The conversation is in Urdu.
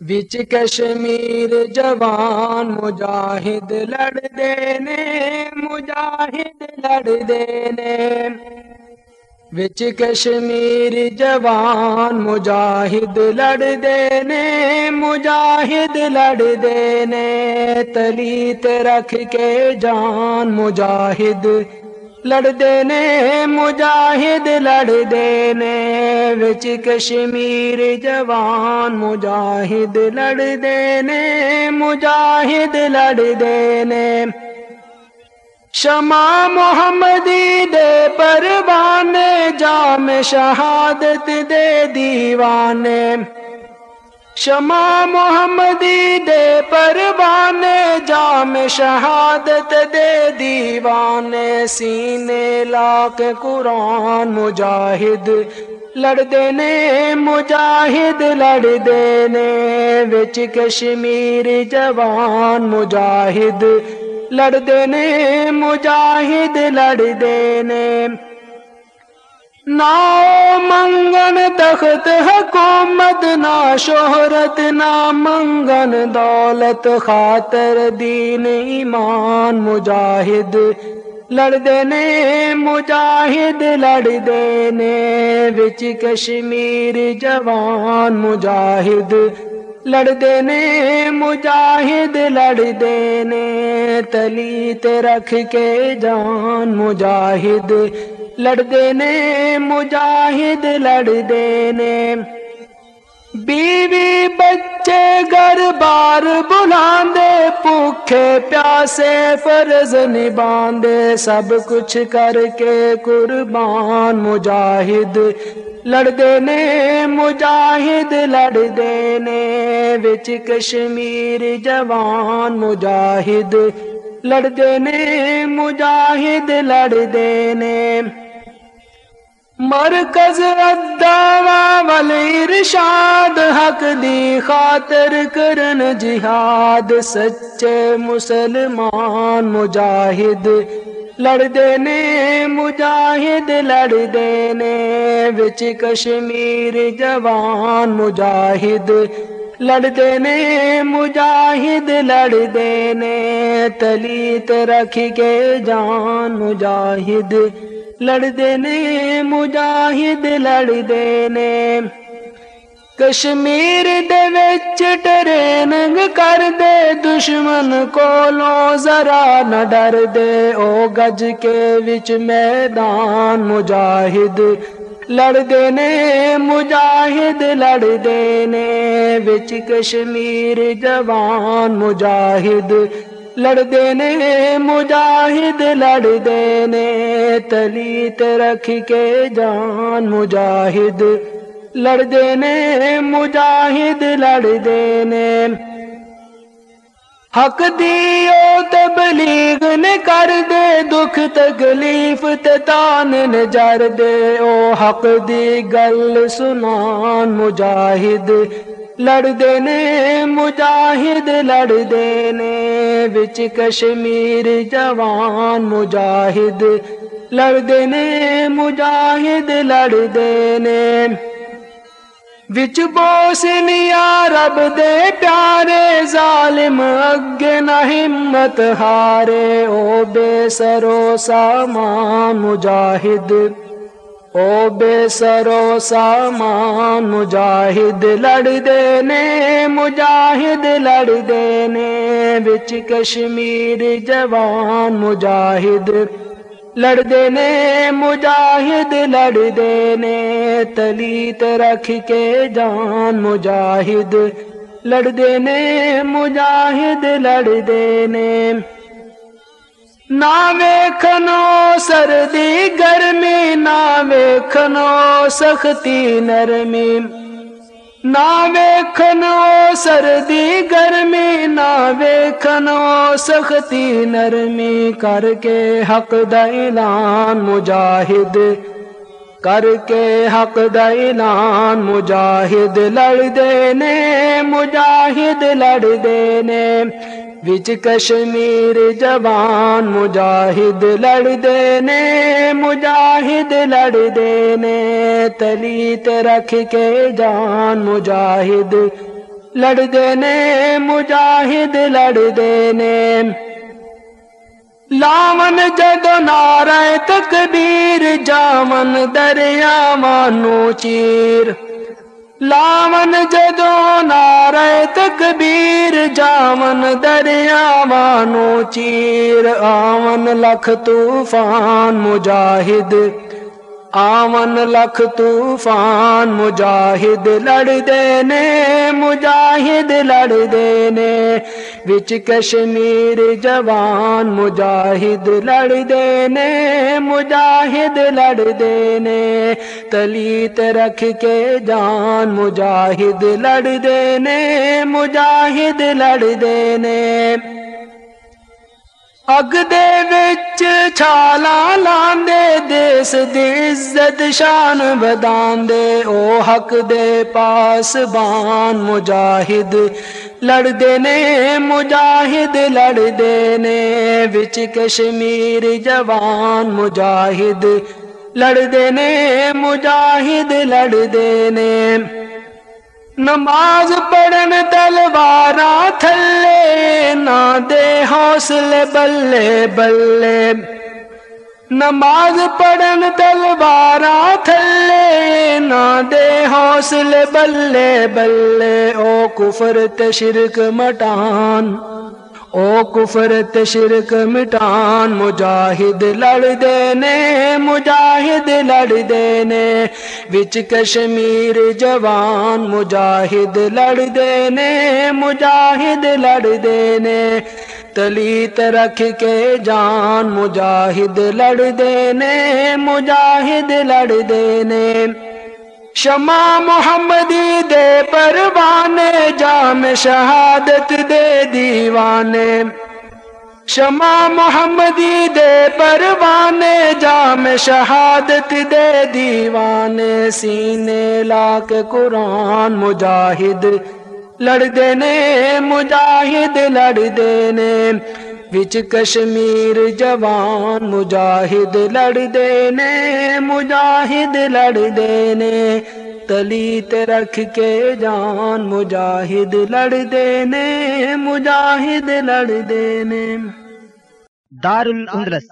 وچ کشمیر جوان مجاہد لڑ دینے، مجاہد لڑ دینے۔ وچ کشمیر جوان مجاہد لڑ دینے، مجاہد لڑ دینے۔ تلیت رکھ کے جان مجاہد لڑ دینے مجاہد لڑ دینے وچ کشمیر جوان مجاہد لڑ دینے مجاہد لڑ دینے شما محمدی دے پروانے جام شہادت دے دیوانے شما محمدی دے پروانے، جام شہادت دے دیوانے، سینے لاک قرآن مجاہد لڑ دینے مجاہد لڑ دینے وچ کشمیر جوان مجاہد لڑ دینے مجاہد لڑ دینے نا منگن تخت حکومت نہ شہرت نہ منگن دولت خاطر دین ایمان مجاہد۔ لڑ دینے مجاہد لڑ دینے وچ کشمیر جوان مجاہد۔ لڑ دینے مجاہد لڑ دینے تلیت رکھ کے جان مجاہد۔ لڑ دینے مجاہد لڑ دینے بیوی بچے گھر بار بلاندے، پوکھے پیاسے فرض نباندے۔ سب کچھ کر کے قربان مجاہد لڑ دینے مجاہد لڑ دینے وچ کشمیر جوان مجاہد لڑ دینے مجاہد لڑ دینے مرکز اداوا والارشاد، حق دی خاطر کرن جہاد، سچے مسلمان مجاہد، لڑ دینے مجاہد، لڑ دینے وچ کشمیر جوان مجاہد، لڑ دینے مجاہد، لڑ دینے تلیت رکھ کے جان مجاہد۔ لڑ دینے مجاہد لڑ دینے کشمیر دے وچ ٹریننگ کر دے دشمن کولوں ذرا نہ ڈر دے او گج کے وچ میدان، مجاہد لڑ دینے مجاہد لڑ دینے وچ کشمیر جوان، مجاہد لڑ دینے، مجاہد لڑ دینے، تلیت رکھ کے جان مجاہد لڑ دینے، مجاہد لڑ دینے۔ حق دیو تبلیغ نے کر دے، دکھ تکلیف تان نے جر دے۔ او حق دی گل سنان مجاہد لڑ دینے، مجاہد لڑ دینے، وچ کشمیر جوان مجاہد لڑ دینے، مجاہد لڑ دینے۔ وچ بوسنیا رب دے پیارے، ظالم اگے نہ ہمت ہارے۔ او بے سرو سامان مجاہد۔ او بے سرو سامان، مجاہد لڑ دینے، مجاہد لڑ دینے، وچ کشمیر جوان، مجاہد لڑ دینے، مجاہد لڑ دینے، تلیت رکھ کے جان، مجاہد لڑ دینے، مجاہد لڑ دینے۔ ناوے ویکھنو سردی گرمی، نہ کھنو سختی نرمی۔ نہ ویکھنو سردی گرمی، نہ کھنو سختی نرمی۔ کر کے حق دا اعلان، مجاہد۔ کر کے حق دا اعلان، مجاہد لڑ دینے، مجاہد لڑ دینے۔ وچ کشمیر جوان، مجاہد لڑ دینے، مجاہد لڑ دینے۔ تلیت رکھ کے جان، مجاہد لڑتے نے مجاہد لڑتے نے لاون جد نعرہ تکبیر جامن دریا مانو چیر لاون جدو نعرہ تکبیر جامن دریا مانو چیر آمن لکھ طوفان مجاہد آمن لکھ طوفان مجاہد لڑ دینے، مجاہد لڑ دینے۔ وچ کشمیر جوان مجاہد لڑ دینے، مجاہد لڑ دینے۔ تلیت رکھ کے جان مجاہد لڑ دینے، مجاہد لڑ دینے۔ اگ دے وچ چھالا لاندے دیس دی عزت شان بدان دے او حق دے پاس بان مجاہد لڑ دینے مجاہد لڑ دینے وچ کشمیر جوان مجاہد لڑ دینے مجاہد لڑ دینے نماز پڑھن تلوارا تھلے نہ دے حوصلے بلے بلے نماز پڑھن تلوارا تھلے نہ دے حوصلے بلے بلے او کفر تشرک مٹان او کفر تشرک مٹان، مجاہد لڑ دینے، مجاہد لڑ دینے۔ وچ کشمیر جوان، مجاہد لڑ دینے، مجاہد لڑ دینے۔ تلیت رکھ کے جان، مجاہد لڑ دینے، مجاہد لڑ دینے۔ شما محمدی دے پروانے، جام شہادت دے دیوانے۔ شما محمدی دے پروانے، جام شہادت دے دیوانے۔ سینے لاک قرآن مجاہد لڑ دینے مجاہد لڑ دینے وچ کشمیر جوان مجاہد لڑ دینے، مجاہد لڑ دینے۔ تلیت رکھ کے جان، مجاہد لڑ دینے، مجاہد لڑ دینے۔ دار الاندلس